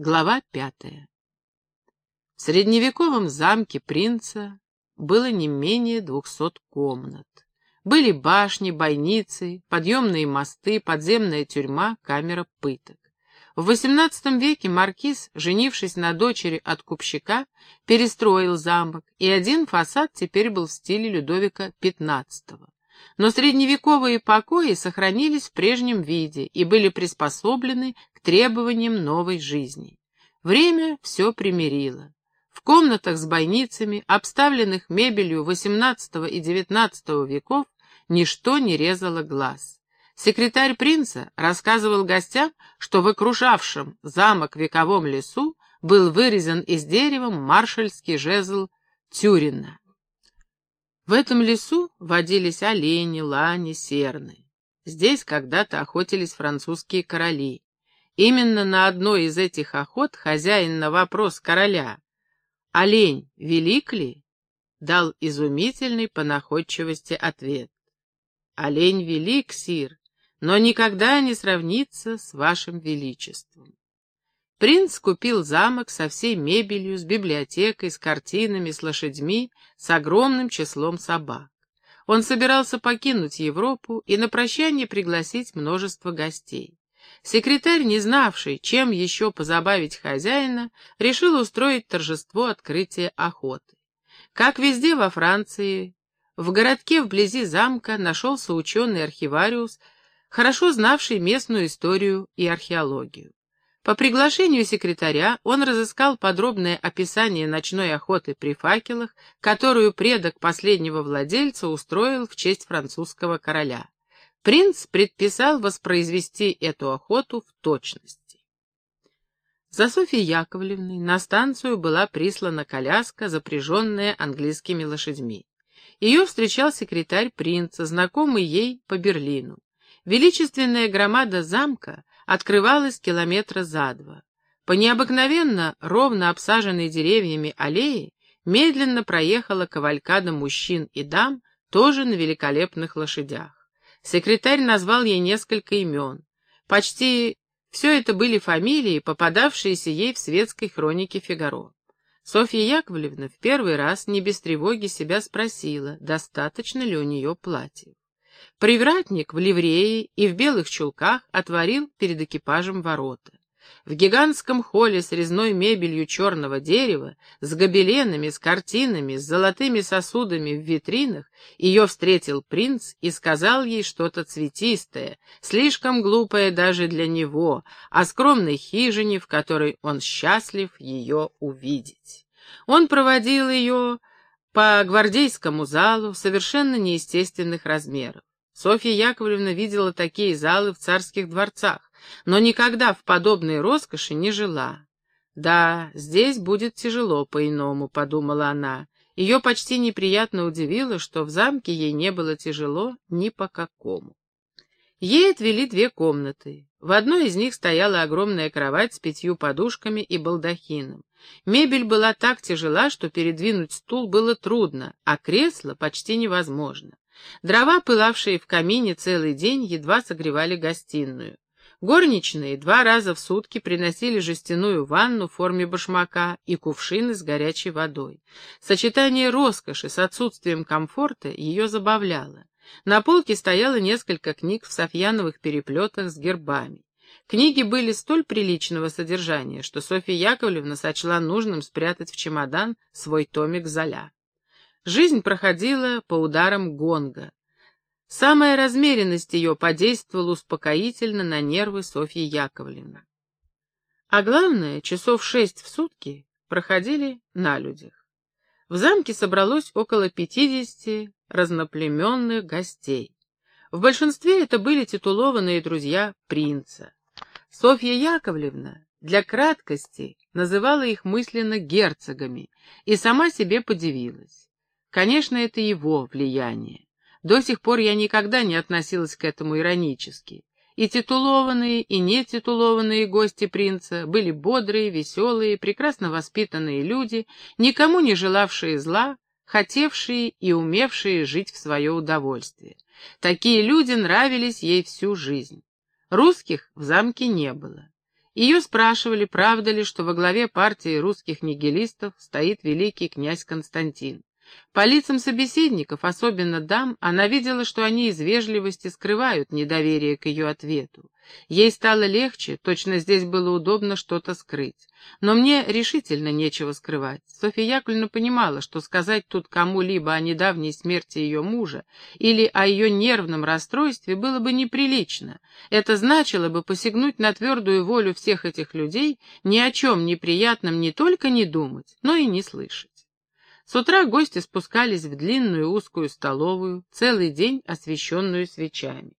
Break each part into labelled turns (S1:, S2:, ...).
S1: Глава пятая. В средневековом замке принца было не менее двухсот комнат. Были башни, бойницы, подъемные мосты, подземная тюрьма, камера пыток. В XVIII веке маркиз, женившись на дочери от купщика, перестроил замок, и один фасад теперь был в стиле Людовика XV. Но средневековые покои сохранились в прежнем виде и были приспособлены к требованиям новой жизни. Время все примирило. В комнатах с бойницами, обставленных мебелью XVIII и XIX веков, ничто не резало глаз. Секретарь принца рассказывал гостям, что в окружавшем замок вековом лесу был вырезан из дерева маршальский жезл Тюрина. В этом лесу водились олени, лани, серны. Здесь когда-то охотились французские короли. Именно на одной из этих охот хозяин на вопрос короля «Олень велик ли?» дал изумительный по находчивости ответ. «Олень велик, сир, но никогда не сравнится с вашим величеством». Принц купил замок со всей мебелью, с библиотекой, с картинами, с лошадьми, с огромным числом собак. Он собирался покинуть Европу и на прощание пригласить множество гостей. Секретарь, не знавший, чем еще позабавить хозяина, решил устроить торжество открытия охоты. Как везде во Франции, в городке вблизи замка нашелся ученый-архивариус, хорошо знавший местную историю и археологию. По приглашению секретаря он разыскал подробное описание ночной охоты при факелах, которую предок последнего владельца устроил в честь французского короля. Принц предписал воспроизвести эту охоту в точности. За Софьей Яковлевной на станцию была прислана коляска, запряженная английскими лошадьми. Ее встречал секретарь принца, знакомый ей по Берлину. Величественная громада замка открывалась километра за два. По необыкновенно ровно обсаженной деревьями аллее медленно проехала кавалькада мужчин и дам, тоже на великолепных лошадях. Секретарь назвал ей несколько имен. Почти все это были фамилии, попадавшиеся ей в светской хронике Фигаро. Софья Яковлевна в первый раз не без тревоги себя спросила, достаточно ли у нее платьев. Привратник в ливрее и в белых чулках отворил перед экипажем ворота. В гигантском холле с резной мебелью черного дерева, с гобеленами, с картинами, с золотыми сосудами в витринах, ее встретил принц и сказал ей что-то цветистое, слишком глупое даже для него, о скромной хижине, в которой он счастлив ее увидеть. Он проводил ее по гвардейскому залу совершенно неестественных размеров. Софья Яковлевна видела такие залы в царских дворцах, но никогда в подобной роскоши не жила. «Да, здесь будет тяжело по-иному», — подумала она. Ее почти неприятно удивило, что в замке ей не было тяжело ни по какому. Ей отвели две комнаты. В одной из них стояла огромная кровать с пятью подушками и балдахином. Мебель была так тяжела, что передвинуть стул было трудно, а кресло почти невозможно. Дрова, пылавшие в камине целый день, едва согревали гостиную. Горничные два раза в сутки приносили жестяную ванну в форме башмака и кувшины с горячей водой. Сочетание роскоши с отсутствием комфорта ее забавляло. На полке стояло несколько книг в софьяновых переплетах с гербами. Книги были столь приличного содержания, что Софья Яковлевна сочла нужным спрятать в чемодан свой томик Золя. Жизнь проходила по ударам гонга. Самая размеренность ее подействовала успокоительно на нервы Софьи Яковлевны. А главное, часов шесть в сутки проходили на людях. В замке собралось около пятидесяти разноплеменных гостей. В большинстве это были титулованные друзья принца. Софья Яковлевна для краткости называла их мысленно герцогами и сама себе подивилась. Конечно, это его влияние. До сих пор я никогда не относилась к этому иронически. И титулованные, и нетитулованные гости принца были бодрые, веселые, прекрасно воспитанные люди, никому не желавшие зла, хотевшие и умевшие жить в свое удовольствие. Такие люди нравились ей всю жизнь. Русских в замке не было. Ее спрашивали, правда ли, что во главе партии русских нигилистов стоит великий князь Константин. По лицам собеседников, особенно дам, она видела, что они из вежливости скрывают недоверие к ее ответу. Ей стало легче, точно здесь было удобно что-то скрыть. Но мне решительно нечего скрывать. Софья Яковлевна понимала, что сказать тут кому-либо о недавней смерти ее мужа или о ее нервном расстройстве было бы неприлично. Это значило бы посягнуть на твердую волю всех этих людей, ни о чем неприятном не только не думать, но и не слышать. С утра гости спускались в длинную узкую столовую, целый день освещенную свечами.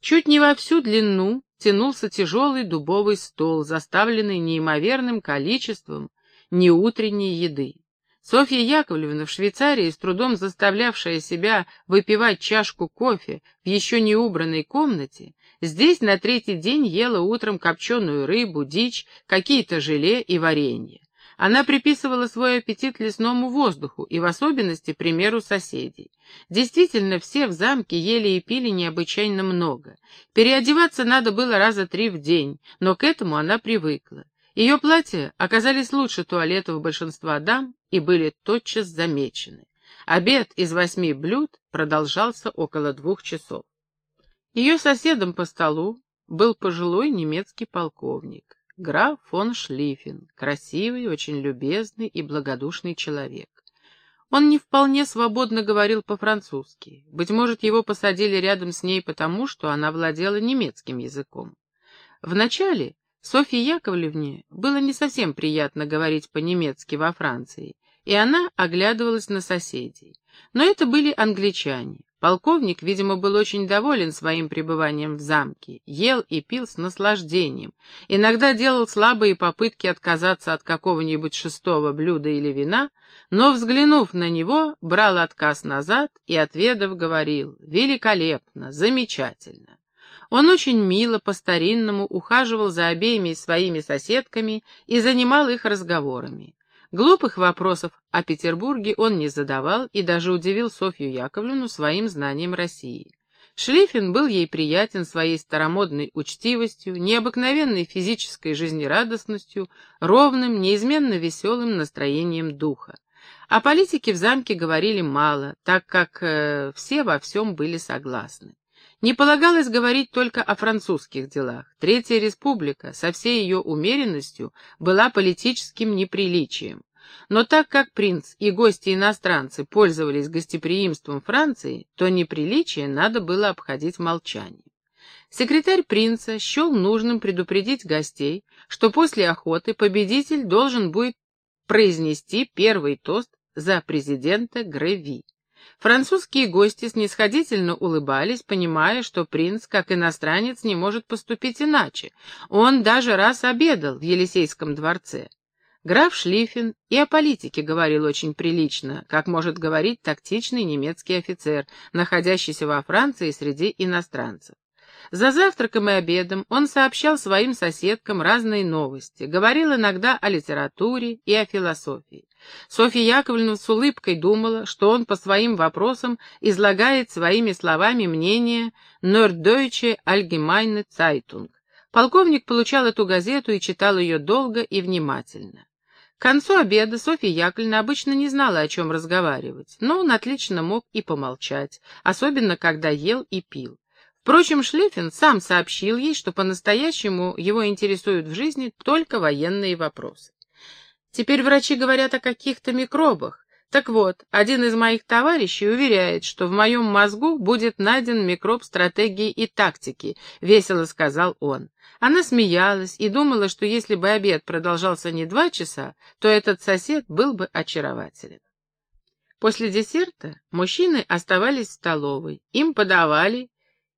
S1: Чуть не во всю длину тянулся тяжелый дубовый стол, заставленный неимоверным количеством неутренней еды. Софья Яковлевна в Швейцарии, с трудом заставлявшая себя выпивать чашку кофе в еще не убранной комнате, здесь на третий день ела утром копченую рыбу, дичь, какие-то желе и варенье. Она приписывала свой аппетит лесному воздуху и в особенности примеру соседей. Действительно, все в замке ели и пили необычайно много. Переодеваться надо было раза три в день, но к этому она привыкла. Ее платья оказались лучше туалетов большинства дам и были тотчас замечены. Обед из восьми блюд продолжался около двух часов. Ее соседом по столу был пожилой немецкий полковник граф фон Шлиффен, красивый, очень любезный и благодушный человек. Он не вполне свободно говорил по-французски. Быть может, его посадили рядом с ней потому, что она владела немецким языком. Вначале Софье Яковлевне было не совсем приятно говорить по-немецки во Франции, и она оглядывалась на соседей. Но это были англичане. Полковник, видимо, был очень доволен своим пребыванием в замке, ел и пил с наслаждением, иногда делал слабые попытки отказаться от какого-нибудь шестого блюда или вина, но, взглянув на него, брал отказ назад и, отведав, говорил «Великолепно, замечательно». Он очень мило, по-старинному ухаживал за обеими своими соседками и занимал их разговорами. Глупых вопросов о Петербурге он не задавал и даже удивил Софью Яковлевну своим знанием России. Шлиффен был ей приятен своей старомодной учтивостью, необыкновенной физической жизнерадостностью, ровным, неизменно веселым настроением духа. О политике в замке говорили мало, так как э, все во всем были согласны. Не полагалось говорить только о французских делах. Третья республика со всей ее умеренностью была политическим неприличием. Но так как принц и гости-иностранцы пользовались гостеприимством Франции, то неприличие надо было обходить молчанием. Секретарь принца счел нужным предупредить гостей, что после охоты победитель должен будет произнести первый тост за президента Греви. Французские гости снисходительно улыбались, понимая, что принц, как иностранец, не может поступить иначе. Он даже раз обедал в Елисейском дворце. Граф Шлиффен и о политике говорил очень прилично, как может говорить тактичный немецкий офицер, находящийся во Франции среди иностранцев. За завтраком и обедом он сообщал своим соседкам разные новости, говорил иногда о литературе и о философии. Софья Яковлевна с улыбкой думала, что он по своим вопросам излагает своими словами мнение Norddeutsche Allgemeine Zeitung. Полковник получал эту газету и читал ее долго и внимательно. К концу обеда Софья Яковлевна обычно не знала, о чем разговаривать, но он отлично мог и помолчать, особенно когда ел и пил. Впрочем, Шлиффен сам сообщил ей, что по-настоящему его интересуют в жизни только военные вопросы. Теперь врачи говорят о каких-то микробах. Так вот, один из моих товарищей уверяет, что в моем мозгу будет найден микроб стратегии и тактики, — весело сказал он. Она смеялась и думала, что если бы обед продолжался не два часа, то этот сосед был бы очарователен. После десерта мужчины оставались в столовой. Им подавали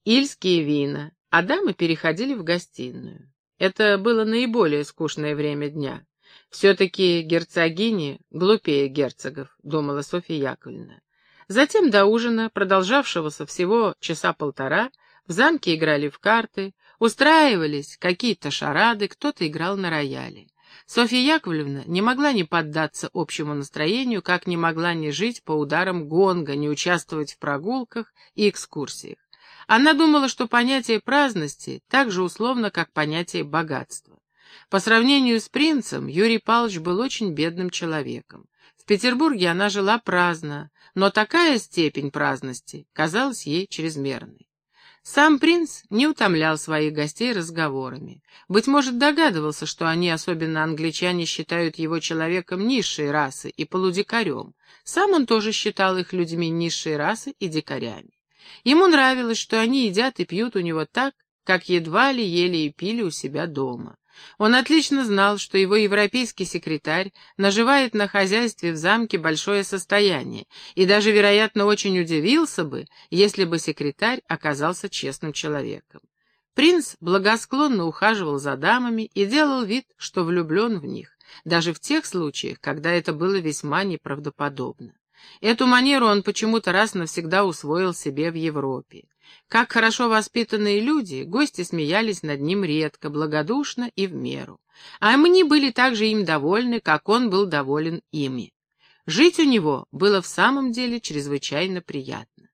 S1: ильские вина, а дамы переходили в гостиную. Это было наиболее скучное время дня. Все-таки герцогини глупее герцогов, думала Софья Яковлевна. Затем до ужина, продолжавшегося всего часа полтора, в замке играли в карты, устраивались какие-то шарады, кто-то играл на рояле. Софья Яковлевна не могла не поддаться общему настроению, как не могла не жить по ударам гонга, не участвовать в прогулках и экскурсиях. Она думала, что понятие праздности так же условно, как понятие богатства. По сравнению с принцем, Юрий Павлович был очень бедным человеком. В Петербурге она жила праздно, но такая степень праздности казалась ей чрезмерной. Сам принц не утомлял своих гостей разговорами. Быть может, догадывался, что они, особенно англичане, считают его человеком низшей расы и полудикарем. Сам он тоже считал их людьми низшей расы и дикарями. Ему нравилось, что они едят и пьют у него так, как едва ли ели и пили у себя дома. Он отлично знал, что его европейский секретарь наживает на хозяйстве в замке большое состояние, и даже, вероятно, очень удивился бы, если бы секретарь оказался честным человеком. Принц благосклонно ухаживал за дамами и делал вид, что влюблен в них, даже в тех случаях, когда это было весьма неправдоподобно. Эту манеру он почему-то раз навсегда усвоил себе в Европе. Как хорошо воспитанные люди, гости смеялись над ним редко, благодушно и в меру. А мы были также им довольны, как он был доволен ими. Жить у него было в самом деле чрезвычайно приятно.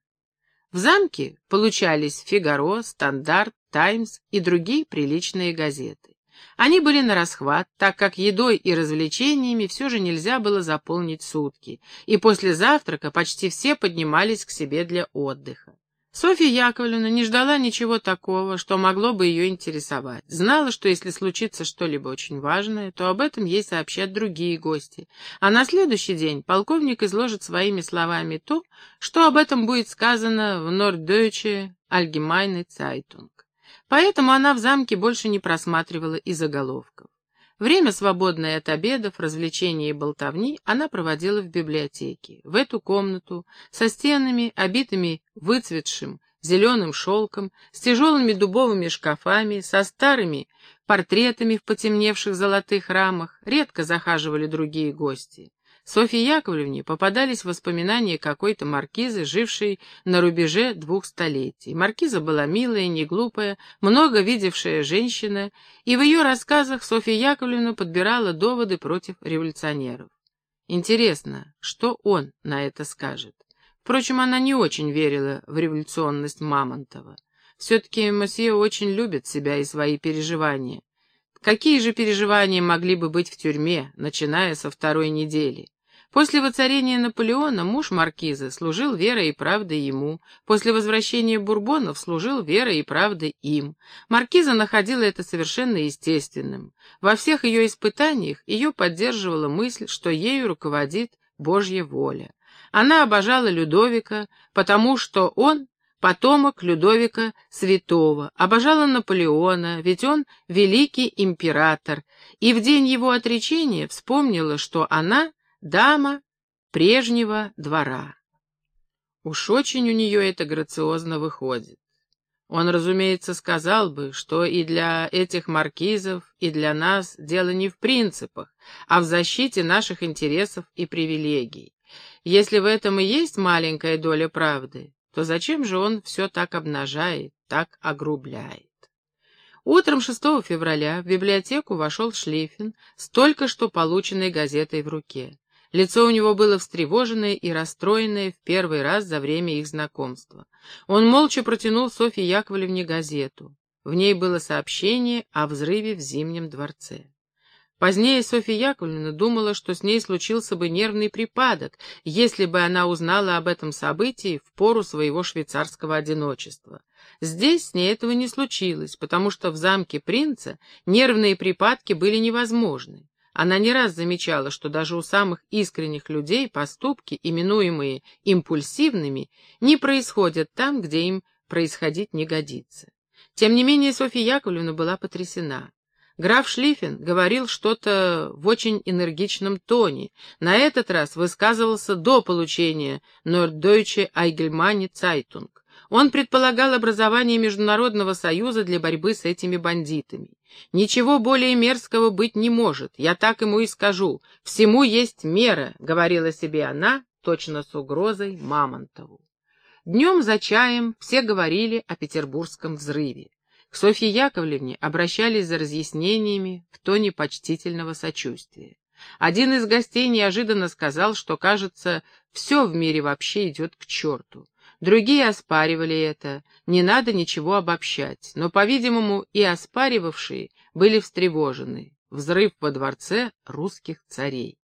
S1: В замке получались «Фигаро», «Стандарт», «Таймс» и другие приличные газеты. Они были на расхват, так как едой и развлечениями все же нельзя было заполнить сутки, и после завтрака почти все поднимались к себе для отдыха. Софья Яковлевна не ждала ничего такого, что могло бы ее интересовать. Знала, что если случится что-либо очень важное, то об этом ей сообщат другие гости. А на следующий день полковник изложит своими словами то, что об этом будет сказано в Norddeutsche Allgemeine Zeitung. Поэтому она в замке больше не просматривала и заголовков. Время, свободное от обедов, развлечений и болтовни, она проводила в библиотеке. В эту комнату, со стенами, обитыми выцветшим зеленым шелком, с тяжелыми дубовыми шкафами, со старыми портретами в потемневших золотых рамах, редко захаживали другие гости. Софье Яковлевне попадались воспоминания какой-то маркизы, жившей на рубеже двух столетий. Маркиза была милая, неглупая, много видевшая женщина, и в ее рассказах Софья Яковлевна подбирала доводы против революционеров. Интересно, что он на это скажет? Впрочем, она не очень верила в революционность Мамонтова. Все-таки Мосье очень любит себя и свои переживания. Какие же переживания могли бы быть в тюрьме, начиная со второй недели? После воцарения Наполеона муж маркиза служил верой и правдой ему, после возвращения бурбонов служил верой и правдой им. Маркиза находила это совершенно естественным. Во всех ее испытаниях ее поддерживала мысль, что ею руководит Божья воля. Она обожала Людовика, потому что он потомок Людовика Святого, обожала Наполеона, ведь он великий император, и в день его отречения вспомнила, что она Дама прежнего двора. Уж очень у нее это грациозно выходит. Он, разумеется, сказал бы, что и для этих маркизов, и для нас дело не в принципах, а в защите наших интересов и привилегий. Если в этом и есть маленькая доля правды, то зачем же он все так обнажает, так огрубляет? Утром 6 февраля в библиотеку вошел Шлиффен с только что полученной газетой в руке. Лицо у него было встревоженное и расстроенное в первый раз за время их знакомства. Он молча протянул Софье Яковлевне газету. В ней было сообщение о взрыве в Зимнем дворце. Позднее Софья Яковлевна думала, что с ней случился бы нервный припадок, если бы она узнала об этом событии в пору своего швейцарского одиночества. Здесь с ней этого не случилось, потому что в замке принца нервные припадки были невозможны. Она не раз замечала, что даже у самых искренних людей поступки, именуемые импульсивными, не происходят там, где им происходить не годится. Тем не менее Софья Яковлевна была потрясена. Граф Шлиффен говорил что-то в очень энергичном тоне, на этот раз высказывался до получения Norddeutsche Allgemeine Zeitung. Он предполагал образование Международного союза для борьбы с этими бандитами. «Ничего более мерзкого быть не может, я так ему и скажу. Всему есть мера», — говорила себе она, точно с угрозой Мамонтову. Днем за чаем все говорили о петербургском взрыве. К Софье Яковлевне обращались за разъяснениями в тоне почтительного сочувствия. Один из гостей неожиданно сказал, что, кажется, все в мире вообще идет к черту. Другие оспаривали это, не надо ничего обобщать, но, по-видимому, и оспаривавшие были встревожены. Взрыв во дворце русских царей.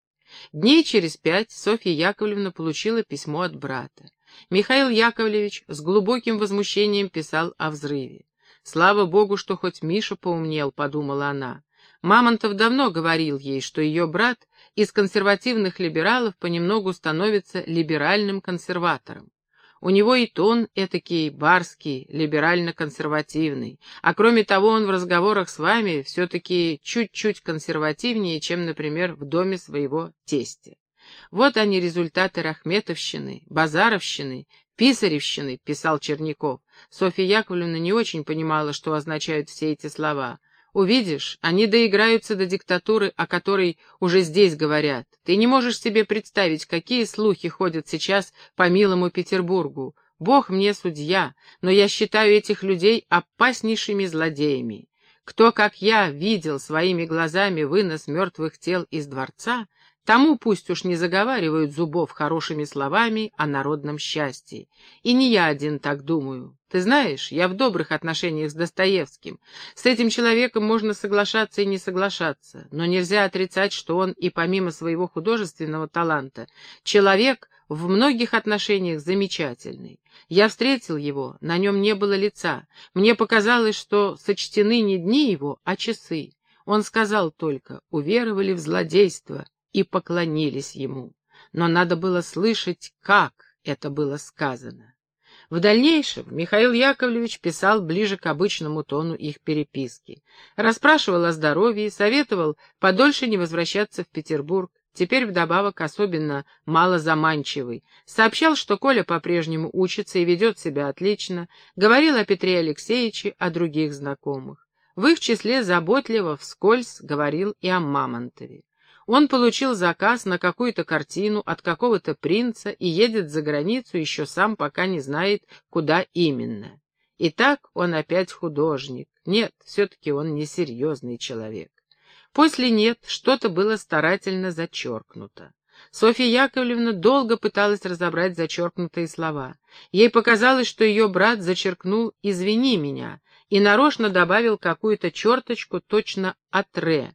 S1: Дней через пять Софья Яковлевна получила письмо от брата. Михаил Яковлевич с глубоким возмущением писал о взрыве. «Слава Богу, что хоть Миша поумнел», — подумала она. Мамонтов давно говорил ей, что ее брат из консервативных либералов понемногу становится либеральным консерватором. У него и тон этакий барский, либерально-консервативный, а кроме того он в разговорах с вами все-таки чуть-чуть консервативнее, чем, например, в доме своего тестя. Вот они результаты рахметовщины, базаровщины, писаревщины, писал Черняков. Софья Яковлевна не очень понимала, что означают все эти слова. Увидишь, они доиграются до диктатуры, о которой уже здесь говорят. Ты не можешь себе представить, какие слухи ходят сейчас по милому Петербургу. Бог мне судья, но я считаю этих людей опаснейшими злодеями. Кто, как я, видел своими глазами вынос мертвых тел из дворца, Тому пусть уж не заговаривают зубов хорошими словами о народном счастье. И не я один так думаю. Ты знаешь, я в добрых отношениях с Достоевским. С этим человеком можно соглашаться и не соглашаться, но нельзя отрицать, что он и помимо своего художественного таланта, человек в многих отношениях замечательный. Я встретил его, на нем не было лица. Мне показалось, что сочтены не дни его, а часы. Он сказал только, уверовали в злодейство, и поклонились ему. Но надо было слышать, как это было сказано. В дальнейшем Михаил Яковлевич писал ближе к обычному тону их переписки. Расспрашивал о здоровье, советовал подольше не возвращаться в Петербург, теперь вдобавок особенно малозаманчивый. Сообщал, что Коля по-прежнему учится и ведет себя отлично, говорил о Петре Алексеевиче, о других знакомых. В их числе заботливо вскользь говорил и о Мамонтове. Он получил заказ на какую-то картину от какого-то принца и едет за границу, еще сам пока не знает, куда именно. Итак, он опять художник. Нет, все-таки он несерьезный человек. После «нет» что-то было старательно зачеркнуто. Софья Яковлевна долго пыталась разобрать зачеркнутые слова. Ей показалось, что ее брат зачеркнул «извини меня» и нарочно добавил какую-то черточку точно «атре»,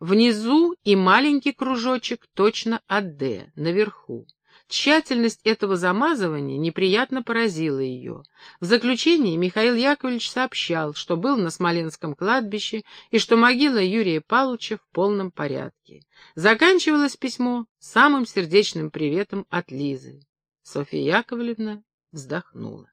S1: Внизу и маленький кружочек точно от «Д» наверху. Тщательность этого замазывания неприятно поразила ее. В заключении Михаил Яковлевич сообщал, что был на Смоленском кладбище и что могила Юрия Павловича в полном порядке. Заканчивалось письмо самым сердечным приветом от Лизы. Софья Яковлевна вздохнула.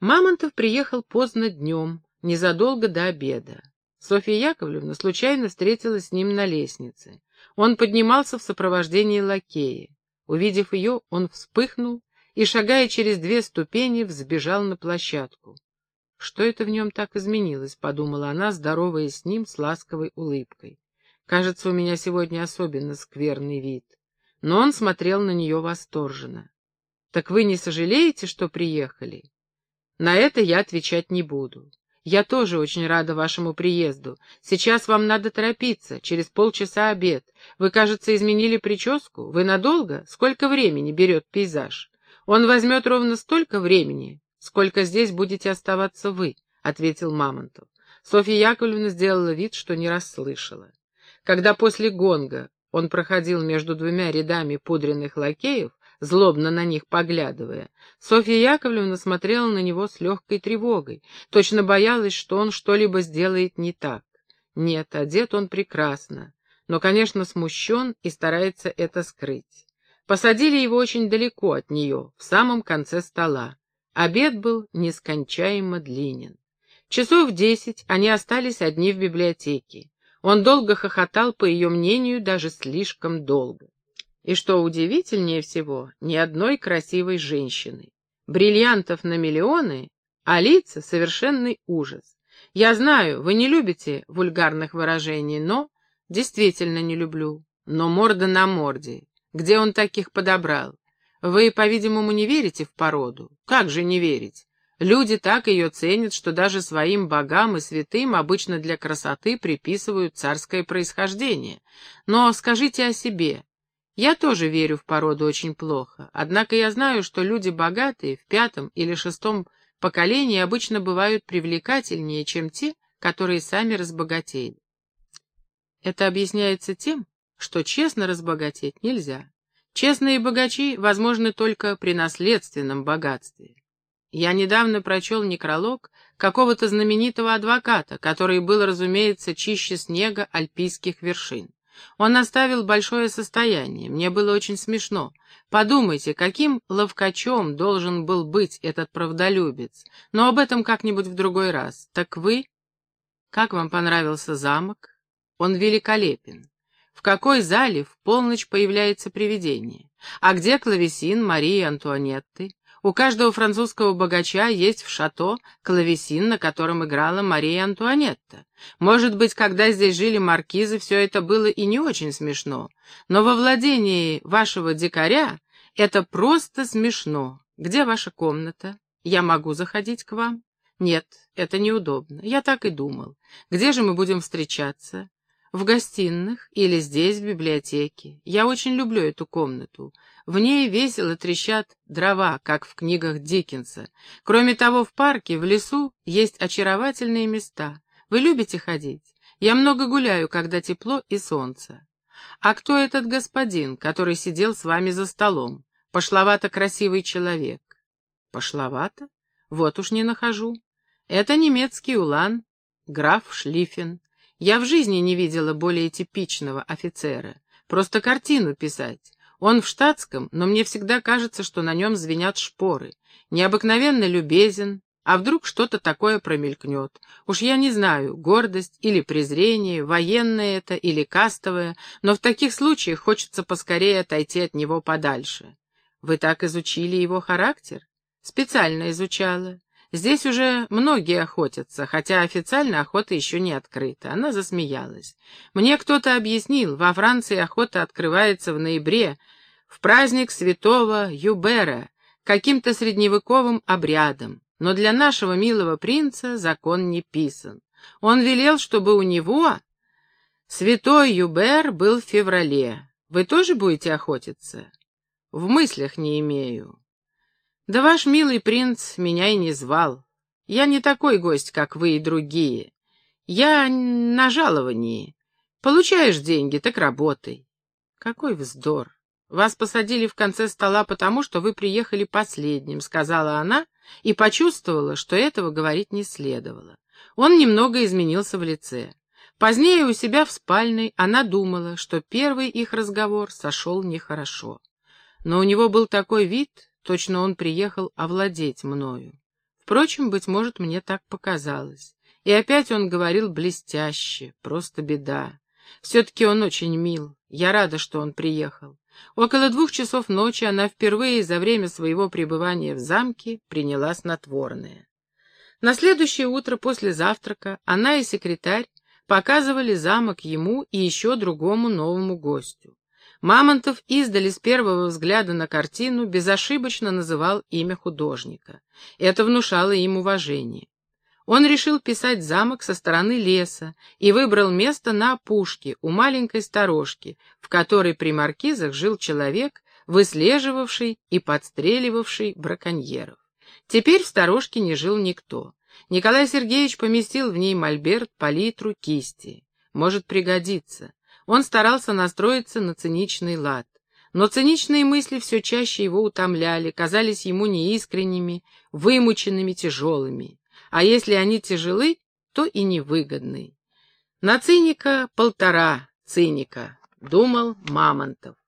S1: Мамонтов приехал поздно днем, незадолго до обеда. Софья Яковлевна случайно встретилась с ним на лестнице. Он поднимался в сопровождении лакея. Увидев ее, он вспыхнул и, шагая через две ступени, взбежал на площадку. «Что это в нем так изменилось?» — подумала она, здоровая с ним с ласковой улыбкой. «Кажется, у меня сегодня особенно скверный вид». Но он смотрел на нее восторженно. «Так вы не сожалеете, что приехали?» «На это я отвечать не буду. Я тоже очень рада вашему приезду. Сейчас вам надо торопиться, через полчаса обед. Вы, кажется, изменили прическу. Вы надолго? Сколько времени берет пейзаж? Он возьмет ровно столько времени, сколько здесь будете оставаться вы, — ответил Мамонтов. Софья Яковлевна сделала вид, что не расслышала. Когда после гонга он проходил между двумя рядами пудренных лакеев, злобно на них поглядывая. Софья Яковлевна смотрела на него с легкой тревогой, точно боялась, что он что-либо сделает не так. Нет, одет он прекрасно, но, конечно, смущен и старается это скрыть. Посадили его очень далеко от нее, в самом конце стола. Обед был нескончаемо длинен. Часов десять они остались одни в библиотеке. Он долго хохотал, по ее мнению, даже слишком долго. И что удивительнее всего, ни одной красивой женщины. Бриллиантов на миллионы, а лица — совершенный ужас. Я знаю, вы не любите вульгарных выражений, но... Действительно не люблю. Но морда на морде. Где он таких подобрал? Вы, по-видимому, не верите в породу. Как же не верить? Люди так ее ценят, что даже своим богам и святым обычно для красоты приписывают царское происхождение. Но скажите о себе, я тоже верю в породу очень плохо, однако я знаю, что люди богатые в пятом или шестом поколении обычно бывают привлекательнее, чем те, которые сами разбогатели. Это объясняется тем, что честно разбогатеть нельзя. Честные богачи возможны только при наследственном богатстве. Я недавно прочел некролог какого-то знаменитого адвоката, который был, разумеется, чище снега альпийских вершин. Он оставил большое состояние, мне было очень смешно. Подумайте, каким ловкачом должен был быть этот правдолюбец, но об этом как-нибудь в другой раз. Так вы? Как вам понравился замок? Он великолепен. В какой зале в полночь появляется привидение? А где клавесин Марии Антуанетты? У каждого французского богача есть в шато клавесин, на котором играла Мария Антуанетта. Может быть, когда здесь жили маркизы, все это было и не очень смешно, но во владении вашего дикаря это просто смешно. Где ваша комната? Я могу заходить к вам? Нет, это неудобно. Я так и думал. Где же мы будем встречаться? В гостиных или здесь, в библиотеке. Я очень люблю эту комнату. В ней весело трещат дрова, как в книгах Диккенса. Кроме того, в парке, в лесу есть очаровательные места. Вы любите ходить? Я много гуляю, когда тепло и солнце. А кто этот господин, который сидел с вами за столом? Пошловато красивый человек. Пошловато? Вот уж не нахожу. Это немецкий улан, граф Шлиффен. Я в жизни не видела более типичного офицера. Просто картину писать. Он в штатском, но мне всегда кажется, что на нем звенят шпоры. Необыкновенно любезен, а вдруг что-то такое промелькнет. Уж я не знаю, гордость или презрение, военное это или кастовое, но в таких случаях хочется поскорее отойти от него подальше. Вы так изучили его характер? Специально изучала. Здесь уже многие охотятся, хотя официально охота еще не открыта. Она засмеялась. Мне кто-то объяснил, во Франции охота открывается в ноябре, в праздник святого Юбера, каким-то средневековым обрядом. Но для нашего милого принца закон не писан. Он велел, чтобы у него святой Юбер был в феврале. Вы тоже будете охотиться? В мыслях не имею. Да ваш милый принц меня и не звал. Я не такой гость, как вы и другие. Я на жаловании. Получаешь деньги, так работай. Какой вздор. Вас посадили в конце стола потому, что вы приехали последним, сказала она и почувствовала, что этого говорить не следовало. Он немного изменился в лице. Позднее у себя в спальной она думала, что первый их разговор сошел нехорошо. Но у него был такой вид, Точно он приехал овладеть мною. Впрочем, быть может, мне так показалось. И опять он говорил блестяще, просто беда. Все-таки он очень мил. Я рада, что он приехал. Около двух часов ночи она впервые за время своего пребывания в замке приняла снотворное. На следующее утро после завтрака она и секретарь показывали замок ему и еще другому новому гостю. Мамонтов издали с первого взгляда на картину безошибочно называл имя художника. Это внушало им уважение. Он решил писать замок со стороны леса и выбрал место на опушке у маленькой сторожки, в которой при маркизах жил человек, выслеживавший и подстреливавший браконьеров. Теперь в сторожке не жил никто. Николай Сергеевич поместил в ней мольберт, палитру, кисти. Может пригодиться. Он старался настроиться на циничный лад. Но циничные мысли все чаще его утомляли, казались ему неискренними, вымученными, тяжелыми. А если они тяжелы, то и невыгодны. На циника полтора циника, думал Мамонтов.